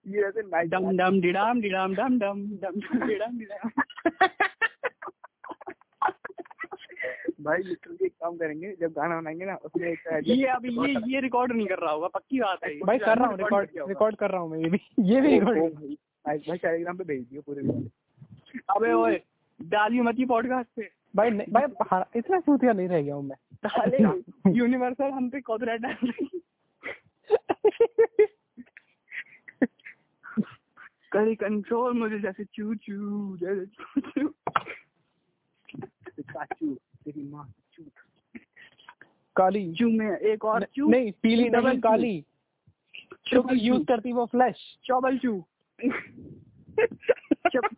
ये ऐसे डम डम डिडाम डिडाम डम डम डम डम डिडाम डिडाम। भाई लिटरली एक काम करेंगे जब गाना बनाएँगे ना उसमें एक ये अभी ये ये रिकॉर्ड नहीं कर रहा होगा पक्की बात है भाई कर रहा हूँ रिकॉर्ड रिकॉर्ड कर रहा हूँ मैं ये भी ये भी रिकॉर्ड भाई भाई टेलीग्राम पे भेज दियो पूरे अबे ओए डालियो मती पॉडकास्ट पे। भाई नहीं- भाई हाँ, इतना सूतिया नहीं रह गया हूँ मैं। यूनिवर्सल हम पे कॉपीराइट डाल। करे कंट्रोल मुझे जैसे चू चू जैसे चू चू काचू। तेरी माँ चूत। काली। चू में एक और चू नहीं पीली डबल काली। चू। यूज़ करती वो फ्लैश चौबल चू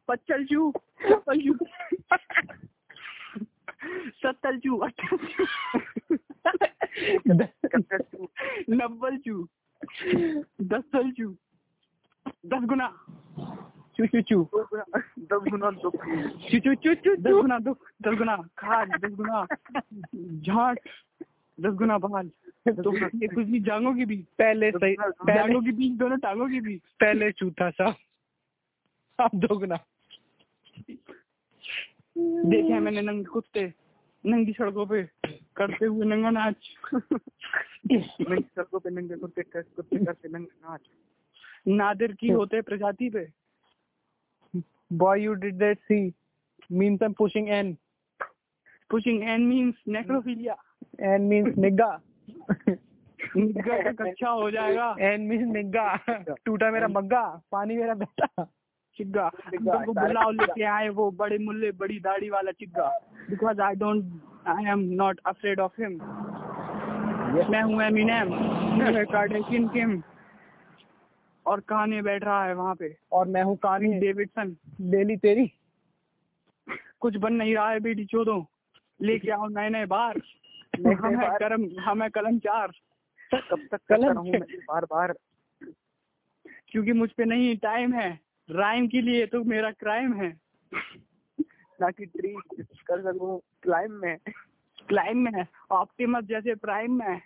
पच्चल चू चप्पल चू सत्तल चू नब्बल चू दसल चू दस गुना। चू चू चू। दस गुना दुख। चु चु चु चु दस गुना दुख दस गुना खाद दस गुना झाट दस गुना बाल तो कुछ भी जांगों की भी पहले सही जांगों की भी दोनों टांगों की भी पहले चूथा सा अब दोगुना। देखे मैंने नंगे कुत्ते नंगी सड़कों पे करते हुए नंगा नाच। नंगी सड़कों पे नंगे कुत्ते कुत्ते करते नंगा नाच। नादिर की होते प्रजाति पे। Boy you did that see. Means I'm pushing N. Pushing N means necrophilia N means nigga. Nigger का कच्चा हो जाएगा। N means nigga. टूटा मेरा मग्गा पानी मेरा बेटा। चिग्गा। अंकल को बुलाओ लेके आए वो बड़े मुल्ले बड़ी दाढ़ी वाला चिग्गा। Because I don't I am not afraid of him मैं हूँ एमिनेम कार्डेशियन किम और कहानी बैठ रहा है वहाँ पे। और मैं हूँ कहानी। डेविडसन डेली तेरी। कुछ बन नहीं रहा है बेटी चोदो। लेके आओ नए नए बार हम है। करम हम है कलम चार। कब तक कलम बार बार? क्योंकि मुझ पे नहीं टाइम है। राइम के लिए तो मेरा क्राइम है। ना कि ट्री कर सकूँ क्लाइम में। क्लाइम में ऑप्टिमस जैसे प्राइम में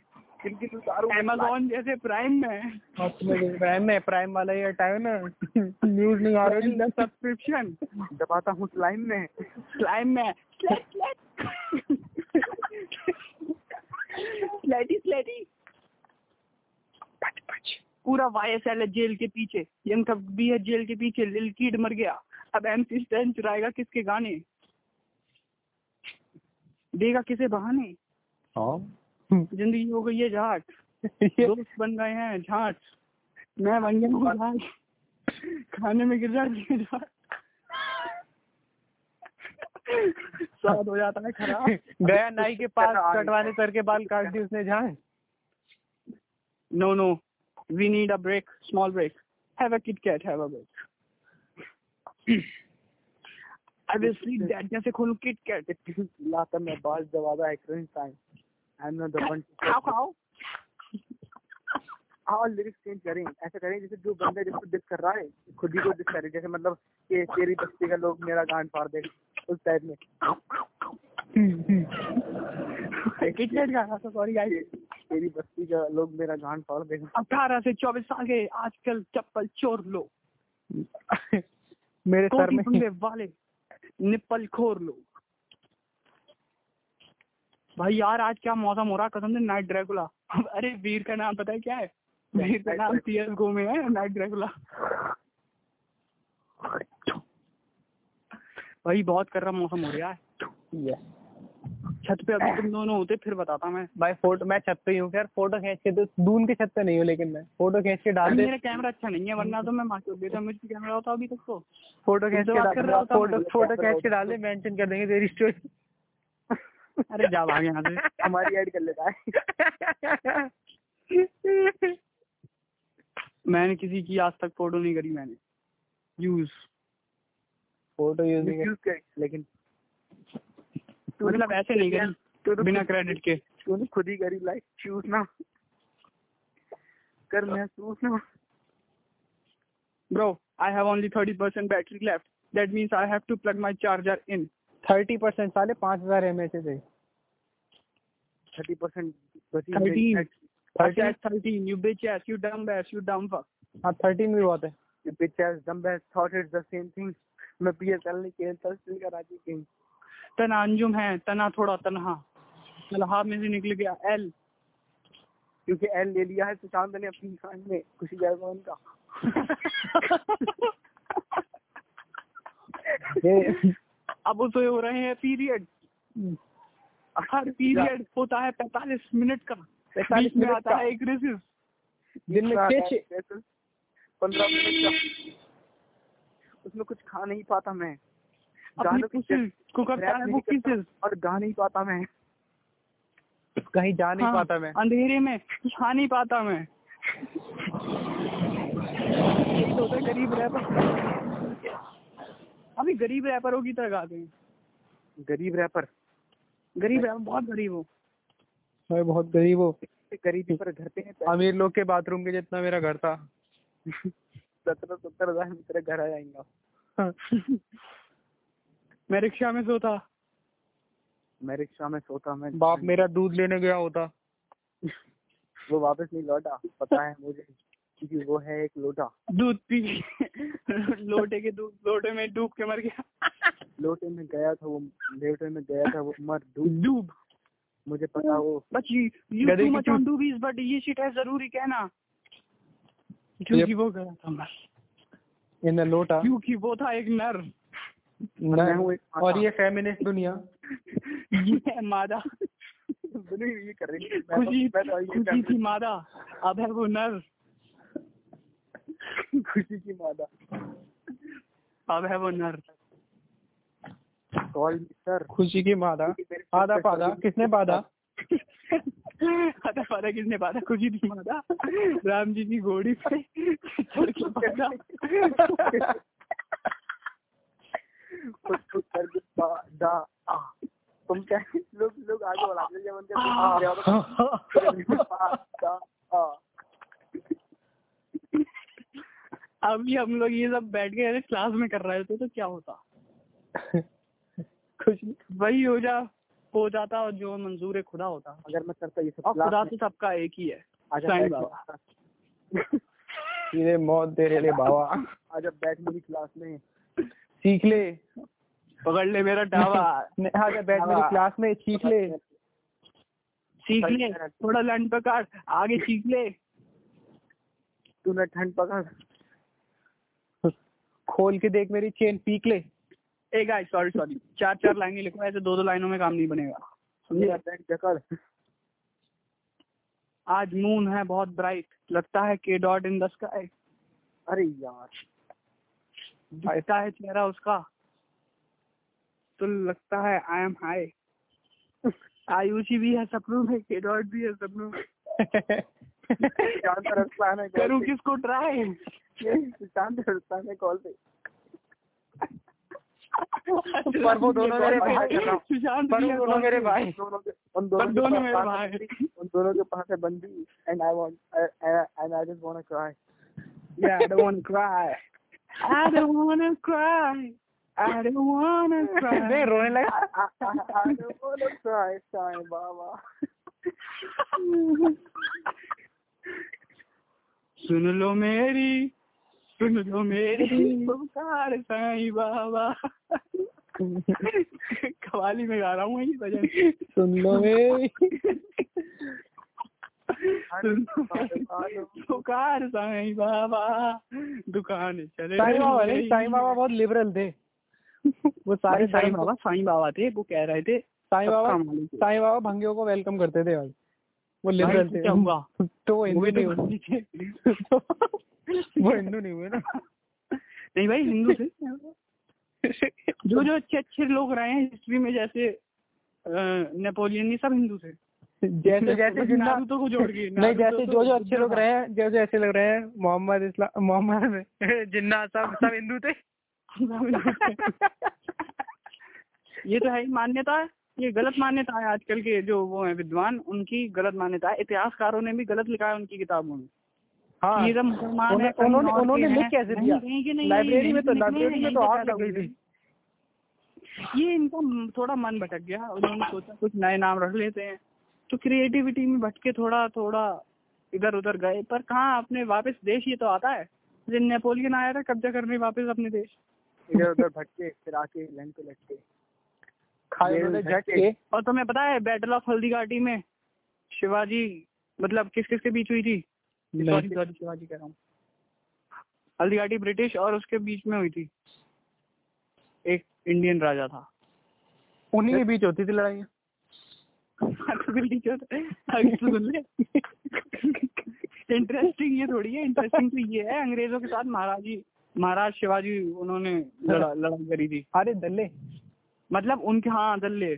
जिनकी उतारू अमेजोन जैसे प्राइम में। प्राइम में प्राइम वाला ये टाइम ना न्यूज़ नहीं आ रही सब्सक्रिप्शन दबाता हूँ स्लाइम में। स्लाइम में। स्लेटी स्लेटी पूरा वाईएसएल है जेल के पीछे। यंग थप भी है जेल के पीछे। लिल कीड मर गया। अब एमसी स्टैन चुराएगा किसके गाने? देगा किसे बहाने? हाँ। ज़िंदगी हो गई है झाट दोस्त बन गए हैं झाट मैं बन गया हूँ झाट खाने में गिर जाती है झाट स्वाद हो जाता है खराब गया नाई के पास कटवाने सर के बाल काट दी उसने जहाँ no. We need a break, small break. Have a Kit Kat, have a break. I will sleep that. जैसे खोलूं Kit Kat. लाता मैं बाल दबादा experience time I am not the one खाओ खाओ। हाँ लिरिक्स चेंज करें। ऐसा करें जैसे जो बंदा जिसको डिस कर रहा है खुद ही को डिस करे। जैसे मतलब कि तेरी बस्ती का लोग मेरा गांड फाड़ दे उस टाइप में। तेरी बस्ती का लोग मेरा गांड फाड़ दे अठारह से चौबीस साल के आजकल चप्पल चोर लो मेरे सर में वाले निप्पल खोर लो भाई यार आज क्या मौसम हो रहा? है कसम से नाइट ड्रैकुला अरे वीर का नाम पता है क्या है? वीर का नाम पीएस गो में है नाइट ड्रैकुला भाई बहुत कर रहा मौसम हो रहा है। छत पे अभी तुम दोनों होते फिर बताता मैं। भाई फ़ोटो मैं छत पे ही हूँ यार फ़ोटो खींच के तो दून के छत पे नहीं हूँ लेकिन मैं फ़ोटो खींच के डाल दे। मेरा कैमरा अच्छा नहीं है वरना तो मैं मार्केट देता मुझ पे कैमरा होता अभी तक तो। फ़ोटो खींच के रहा डाल फ़ोटो। फ़ोटो खींच के डाल दे मेंशन कर देंगे तेरी स्टोरी अरे जा भाग यहाँ से। हमारी ऐड कर लेता है। मैंने किसी की आज तक फ़ोटो नहीं करी मैंने। यूज़ फ़ोटो यूज़ कर लेकिन मतलब ऐसे नहीं करी बिना क्रेडिट के। तूने खुद ही करी लाइक चूज़ ना कर महसूस ना Bro, I have only 30% battery left. That means I have to plug my charger in. Thirty percent साले पाँच हज़ार एम एच से। थर्टी परसेंट बची 13. I 30 said 13. You bitch ass. You dumb ass. You dumb fuck. हाँ thirteen भी बहुत है thought it's the same thing मैं पीएसएल नहीं खेलता कराची किंग तना अंजुम है तना थोड़ा तनहा तलहा में से निकल गया एल क्योंकि एल ले लिया है सुशांत ने अपनी खान में खुशी उनका अब उसे हो रहे हैं पीरियड हर पीरियड होता है पैतालीस मिनट का। पैतालीस में मिनट आता है एक रिसिस दिन में छः छः पंद्रह मिनट का। उसमें कुछ खा नहीं पाता मैं। की करता है वो किसेस और गा नहीं पाता मैं। कहीं जा नहीं हाँ, पाता मैं। अंधेरे में छा नहीं पाता मैं। तो गरीब रैपर अभी गरीब रैपरों की तरह गाते हैं। गरीब रैपर गरीब रैपर बहुत गरीब हो। मैं बहुत गरीब हूँ। गरीबी पर घर पे हैं अमीर लोग के बाथरूम के जितना मेरा घर था। सत्रह सत्तर हज़ार में तेरे घर आ जाएँगा। मैं रिक्शा में सोता। मैं रिक्शा में सोता मैं बाप मेरा दूध लेने गया होता। वो वापस नहीं लौटा पता है मुझे। क्योंकि वो है एक लोटा। दूध पी लोटे के दूध लोटे में डूब के मर गया। लोटे में गया था वो लोटे में गया था वो मर डूब। डूब। मुझे पता वो but you you too much on doobies but ये शिट है ज़रूरी कहना। क्योंकि वो गया था मर इन लोटा। क्योंकि वो था एक नर। और ये फेमिनिस्ट दुनिया। ये है मादा। दुनिया ये कर रही है। तो- खुशी तो ये कर खुशी थी मादा अब है वो नर। खुशी की मादा। अब है वो नर। कॉल सर खुशी की मादा। आधा पादा। किसने पादा? आधा पादा किसने पादा? खुशी थी मादा। राम जी की घोड़ी पे। के तुम क्या लोग लोग आगे बढ़ाते जब उनके आ रहे हो तो पादा आ अभी हम लोग ये सब बैठ के अगर क्लास में कर रहे थे तो क्या होता? खुशी वही हो जा हो जाता और जो मंजूर है खुदा होता। अगर मैं करता ये सब और खुदा तो सबका एक ही है। सीधे मौत तेरे लिए बाबा आजा बैठ मेरी क्लास में। सीख ले। पकड़ ले मेरा डावा। आजा बैठ मेरी क्लास में सीख ले। सीख ले। थोड़ा लंड पकड़ आगे सीख ले। तूने ठंड पकड़। खोल के देख मेरी चेन पीक ले। ए गाइस सॉरी सॉरी चार चार लाइनें लिखो ऐसे दो दो लाइनों में काम नहीं बनेगा। समझे? आज मून है बहुत ब्राइट लगता है के डॉट इन द स्काई अरे यार। दिखता है चेहरा उसका। तो लगता है आई एम हाई आयुषी भी है सपनों में। के डॉट भी है सपनों में। शांत रस्ता है करूँ किसको ट्राई शांत रस्ता है कॉल पे। पर वो दोनों मेरे भाई सुशांत पर वो दोनों मेरे भाई दोनों के उन दोनों दोनों मेरे भाई उन दोनों के पास है बंदी। And I want and I just want to cry Yeah, I don't want to cry. I don't want to cry. I don't want to नहीं cry. रोने लगा। I don't want to cry Sai Baba. सुन लो मेरी सुन लो मेरी पुकार साईं बाबा। कवाली में गा रहा हूँ ये भजन। सुन लो मेरी। सुन लो मेरी पुकार साईं बाबा। दुकान चले साईं बाबा नहीं। साईं बाबा बहुत लिबरल थे। वो सारे साईं बाबा साईं बाबा थे वो कह रहे थे साईं बाबा। साईं बाबा भंगियों को वेलकम करते थे भाई। वो लिबरल तो थे क्या हुआ? तो वो हिंदू नहीं तो हुए। वो हिंदू नहीं हुए ना। नहीं भाई हिंदू थे। जो जो अच्छे अच्छे लोग रहे हैं हिस्ट्री में जैसे नेपोलियन ये सब हिंदू थे। जैसे जैसे नारुतो को जोड़ के नहीं जैसे तो जो जो अच्छे लोग रहे हैं जैसे ऐसे लग रहे हैं मोहम्मद इस्लाम मोहम्मद जिन्ना सब सब हिंदू थे। ये तो है ही मान्यता है। ये गलत मान्यता है आजकल के जो वो है विद्वान उनकी गलत मान्यता है इतिहासकारों ने भी गलत लिखा है उनकी किताबों में। हाँ मुसलमान है, उन्होंने- उन्होंने लिख कैसे दिया? लाइब्रेरी में तो लाइब्रेरी में तो आग लग गई थी। ये इनका थोड़ा मन भटक गया उन्होंने सोचा कुछ नए नाम रख लेते हैं। तो क्रिएटिविटी में भटके थोड़ा थोड़ा इधर उधर गए पर कहाँ अपने वापस देश ये तो आता है। जिन नेपोलियन आया था कब्जा करने वापस अपने देश। इधर उधर भटके फिर आके लैंड पे लटके। खाए उन्होंने झटके। झटके और तुम्हें पता है बैटल ऑफ़ हल्दी घाटी में शिवाजी मतलब किस किस के बीच हुई थी? सॉरी सॉरी शिवाजी कह रहा हूँ। हल्दी घाटी ब्रिटिश और उसके बीच में हुई थी। एक इंडियन राजा था। उन्हीं के बीच होती थी लड़ाई। तो आगे तो इंटरेस्टिंग ये थोड़ी है इंटरेस्टिंग तो ये है। अंग्रेज़ों के साथ महाराज महाराज शिवाजी उन्होंने लड़ाई करी थी। अरे दल्ले मतलब उनके हाँ दल्ले।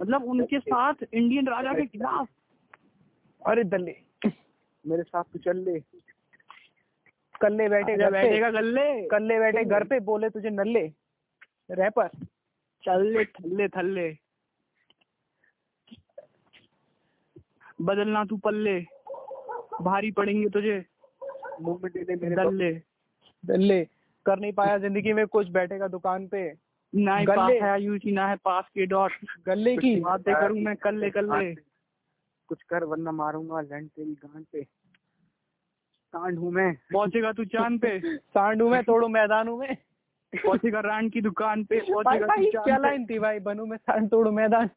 मतलब उनके साथ इंडियन राजा के खिलाफ। अरे दल्ले मेरे साथ तू चल ले। कल्ले बैठे घर पे। बैठेगा गल्ले। कल्ले बैठे घर पे बोले तुझे नल्ले। रैपर चल ले थल्ले थल्ले। बदलना तू पल्ले। भारी पड़ेंगे तुझे। मुँह में दे दे मेरे दल्ले। दल्ले कर नहीं पाया ज़िंदगी में कुछ बैठेगा दुकान पे। ना ही गले- पास है यूजी ना है पास के डॉट। गले की? बातें करूँ मैं कल्ले कल्ले। कुछ कर वरना मारूँगा लैंड तेरी गांड पे। कांड हूँ मैं। पहुंचेगा तू चाँद पे। सांडू में तोड़ू मैदानू में। पहुंचेगा रान की दुकान पे पहुंचेगा तू क्या लाइन थी भाई? बनू में सांड तोड़ू मैदान?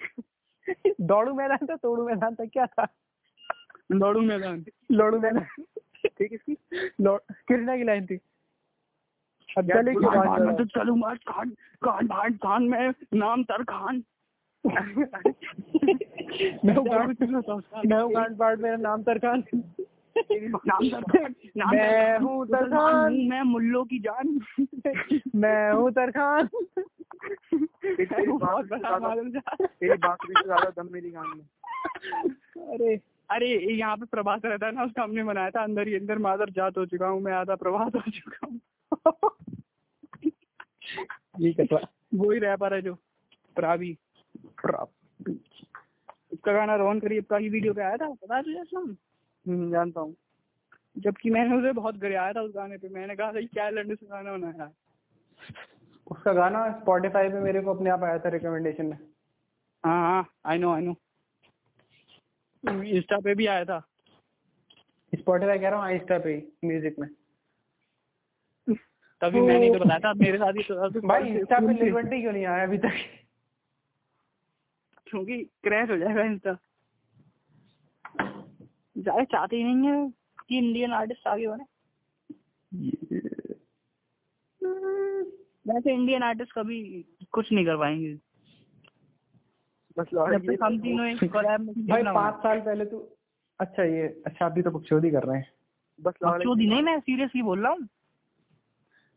दौड़ू मैदान था तोड़ू मैदान था क्या था? दौड़ू मैदान। लोड़ू मैदान। ठीक इसकी? लो- कृष्णा की लाइन थी। गले की कान बात तो चलूँगा खान में नाम तर खान। मैं हूँ मैं पाड़ मेरा नाम तर खान। मैं हूँ तरखान मैं मुल्लों की जान। मैं हूँ तरखान तेरी बात से ज़्यादा बात से ज़्यादा दम मेरी में। अरे अरे यहाँ पे प्रभात रहता है ना उसका हमने बनाया था अंदर ही अंदर मादर जात हो चुका हूँ मैं आधा प्रभात हो चुका हूँ। ये कटवा। वो ही रैपर है जो प्रावी। प्रावी। उसका गाना रोहन करीब का ही वीडियो पे आया था पता है तुझे असलम हम्म, जानता हूँ। जबकि मैंने उसे बहुत गिराया था उस गाने पे। मैंने कहा था क्या लंडे से गाना बनाया है? उसका गाना स्पॉटिफाई पे मेरे को अपने आप आया था रिकमेंडेशन में। हाँ हाँ I know I know Insta पे भी आया था। स्पॉटिफाई कह रहा हूँ इंस्टा पे म्यूज़िक में। तभी मैंने तो बताया था मेरे साथ ही तो भाई इंस्टा पे लिबर्टी क्यों नहीं आया अभी तक? क्योंकि क्रैश हो जाएगा इंस्टा। ज़्यादा चाहते ही नहीं है कि इंडियन आर्टिस्ट आगे बढ़े। वैसे इंडियन आर्टिस्ट कभी कुछ नहीं कर पाएँगे। बस लौड़े जब तक हम तीनों एक collab में भाई पाँच साल पहले तू अच्छा ये अच्छा अभी तो बकचोदी कर रहे हैं। बस बकचोदी नहीं मैं सीरियसली बोल रहा हूँ।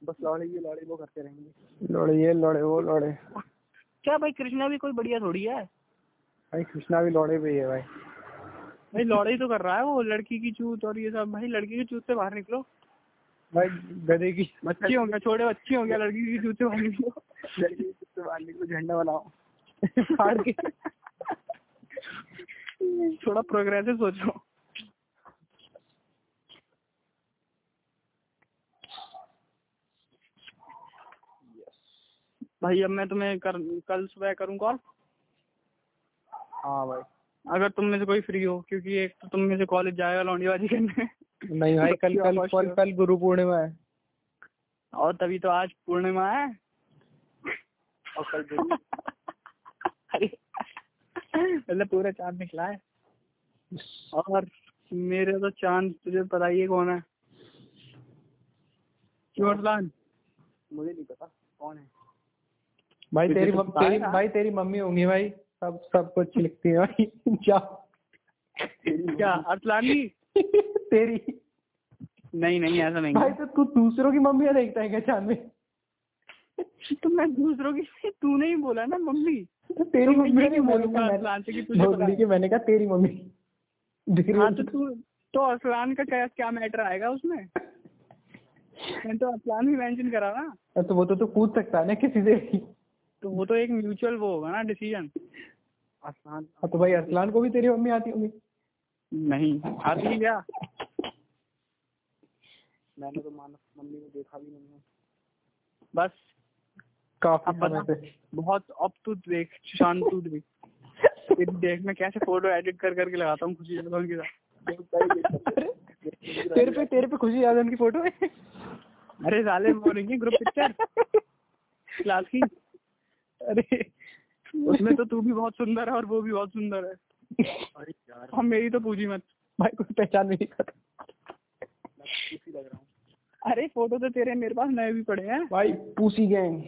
बस लौड़े ये लौड़े वो करते रहेंगे। लौड़े ये लौड़े वो लौड़े। क्या भाई कृष्णा भी कोई बढ़िया थोड़ी है? भाई कृष्णा भी लौड़े पे है भाई। भाई लौड़ा ही तो कर रहा है वो लड़की की चूत और ये सब। भाई लड़की की चूत से बाहर निकलो। भाई गधे की बच्ची हो गया छोटे बच्ची हो लड़की की चूत से बाहर निकलो। लड़की के चित्त मारने को झंडा बनाओ। फाड़ के। थोड़ा प्रोग्रेसिव सोचो। भाई अब मैं तुम्हें कर, कल सुबह करूँ कॉल हाँ भाई। अगर तुम में से कोई फ्री हो क्योंकि एक तो तुम में से कॉलेज जाएगा लौंडीबाजी करने। नहीं भाई कल कल कल कल गुरु पूर्णिमा है। और तभी तो आज पूर्णिमा है। और कल मतलब पूरा चाँद निकला है। और मेरे तो चाँद तुझे पता ही है कौन है। क्यों मुझे नहीं पता कौन है? भाई तेरी तो मम- तेरी भाई तेरी मम्मी होंगी भाई। सब सब कुछ लिखती है भाई। क्या अरसलान? की तेरी। नहीं नहीं ऐसा नहीं भाई तो तू दूसरों की मम्मी देखता है क्या चाँद में? तो मैं दूसरों की तूने ही बोला ना मम्मी। तो तेरी तो मम्मी नहीं नहीं बोलूँगा मैं से कि तुझे पता बोली कि मैंने कहा तेरी मम्मी। हाँ तो। तू तो अरसलान का क्या क्या मैटर आएगा उसमें? मैंने तो असलान भी मेंशन करा ना। तो वो तो तू पूछ सकता है ना किसी से भी। तो वो तो एक म्यूचुअल वो होगा ना डिसीज़न आसान हाँ तो भाई अरसलान को भी तेरी मम्मी आती होगी। नहीं आती है क्या? मैंने तो मानस मम्मी को देखा भी नहीं है। बस। काफ़ी समय बहुत अब तू देख शांत तू देख तेरी देख मैं कैसे फ़ोटो एडिट कर करके लगाता हूँ खुशी उनके साथ। तेरे पे तेरे पे खुशी याद है उनकी फ़ोटो है? अरे साले नहीं ग्रुप पिक्चर क्लास की। अरे उसमें तो तू भी बहुत सुंदर है और वो भी बहुत सुंदर है। अरे यार। हम मेरी तो पूछी मत। भाई कोई पहचान नहीं करता हूँ। अरे फ़ोटो तो तेरे मेरे पास नए भी पड़े हैं। भाई पूसी गैंग।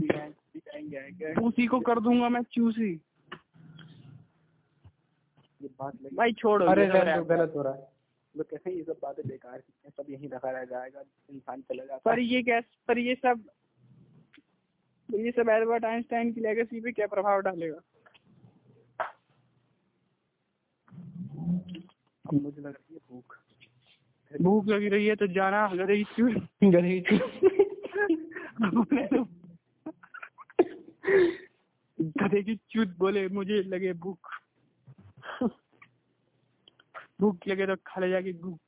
गैंग को कर दूँगा मैं चूसी। ये बात लगी। भाई छोड़ो अरे। गलत हो रहा है। लोग कहते हैं ये सब बातें बेकार हैं? सब यहीं रखा रह जाएगा इंसान चला जाता पर ये कैस पर ये सब ये सब एल्बर्ट आइंस्टाइन की लेगेसी पे क्या प्रभाव डालेगा? मुझे लग रही है भूख। भूख लगी रही है तो जाना गधे की चूत गधे की चूत बोले मुझे लगे भूख। भूख लगे तो खा ले जाके भूख।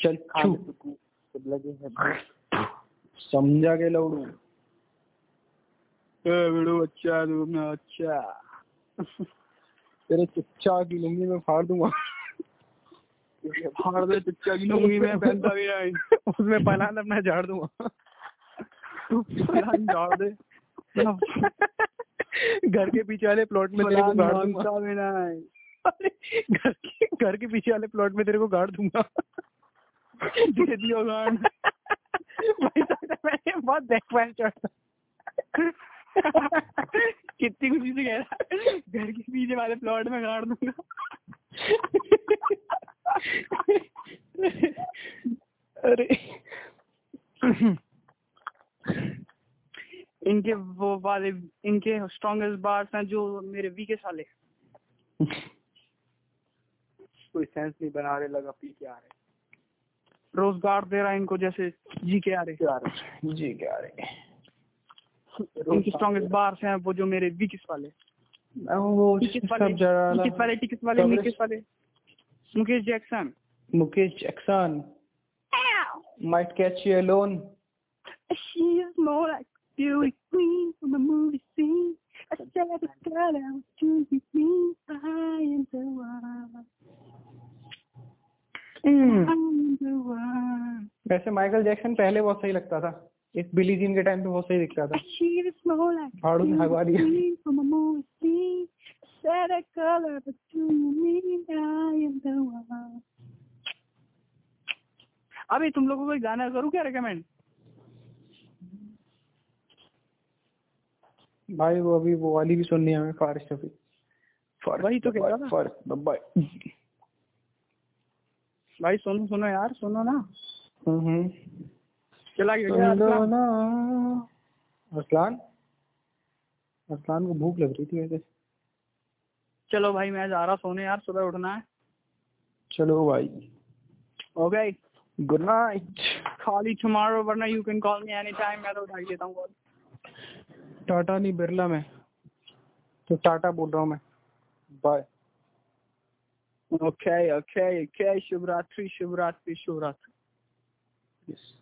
चल सुकू सब लगे हैं समझा के लौड़ू अच्छा अच्छा तेरे चच्चा की लुंगी में फाड़ दूँगा। फाड़ दे चच्चा की लुंगी में पहनता उसमें पहला झाड़ दूँगा। तू झाड़ दे। घर के पीछे वाले प्लॉट में तेरे को गाड़ दूँगा। घर के घर के पीछे वाले प्लॉट में तेरे को गाड़ दूँगा। दे दियो गान भाई साहब, मैंने बहुत बैक फायर चढ़ता कितनी खुशी से कह रहा घर के पीछे वाले प्लॉट में गाड़ दूँगा। अरे। इनके वो वाले इनके स्ट्रॉन्गेस्ट बार्स हैं जो मेरे वीकेस्ट वाले कोई सेंस नहीं बना रहे लगा पी के आ रहे। रोज गाड़ दे रहा है इनको जैसे जी के आ रहे। क्या आ रहे। उनके स्ट्रॉन्गेस्ट बार्स हैं वो जो मेरे वीकेस वाले। Mukesh Jackson Mukesh Jackson might catch you alone वैसे माइकल जैक्सन पहले बहुत सही लगता था। इस बिली जीन के टाइम पे बहुत सही दिखता था। Is more like झाड़ू से हवा दिया. अबे तुम लोगों को एक गाना करूँ क्या रेकमेंड भाई वो अभी वो वाली भी सुननी है हमें फारिश रफी वही तो कह रहा था। भाई सुनो सुनो यार सुनो ना। हम्म। चला गया क्या सुन लो अरसलान? ना। अरसलान? अरसलान को भूख लग रही थी वैसे। चलो भाई मैं जा रहा सोने यार सुबह उठना है। चलो भाई। ओके गुड नाइट खाली tomorrow वरना you can call me any time मैं तो उठा ही लेता हूँ कॉल टाटा नहीं बिरला में। तो टाटा बोल रहा हूँ मैं। बाय ओके ओके ओके शुभ रात्रि शुभ रात्रि शुभ रात्रि यस